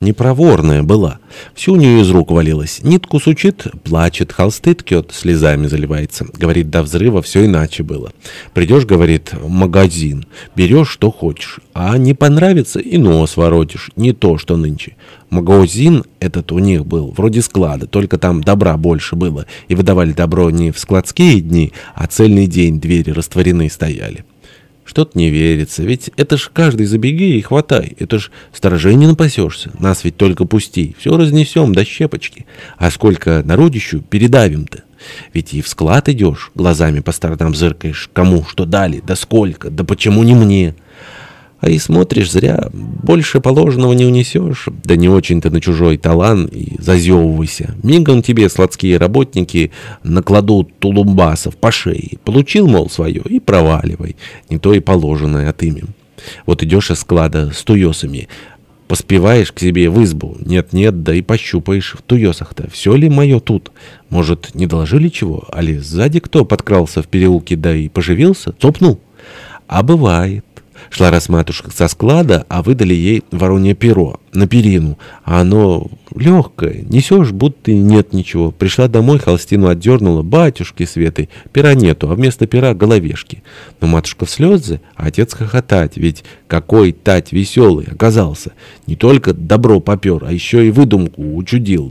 Непроворная была. Все у нее из рук валилось. Нитку сучит, плачет, холсты ткет, слезами заливается. Говорит, до взрыва все иначе было. Придешь, говорит, в магазин, берешь, что хочешь. А не понравится и нос воротишь. Не то, что нынче. Магазин этот у них был, вроде склада, только там добра больше было. И выдавали добро не в складские дни, а цельный день двери растворены стояли. Что-то не верится, ведь это ж каждый забеги и хватай, это ж сторожей не напасешься, нас ведь только пусти, все разнесем до щепочки, а сколько народищу передавим-то. Ведь и в склад идешь, глазами по сторонам зыркаешь, кому что дали, да сколько, да почему не мне». А и смотришь зря, больше положенного не унесешь, да не очень-то на чужой талан и зазевывайся. Мигом тебе сладкие работники накладут тулумбасов по шее. Получил, мол, свое, и проваливай. Не то и положенное отымем. Вот идешь из склада с туесами, поспеваешь к себе в избу. Нет-нет, да и пощупаешь в туесах-то. Все ли мое тут? Может, не доложили чего? Али сзади кто подкрался в переулке, да и поживился? Цопнул? А бывает. Шла раз матушка со склада, а выдали ей воронье перо на перину. А оно легкое, несешь, будто нет ничего. Пришла домой, холстину отдернула, батюшки Светы, пера нету, а вместо пера головешки. Но матушка в слезы, а отец хохотать, ведь какой тать веселый оказался. Не только добро попер, а еще и выдумку учудил.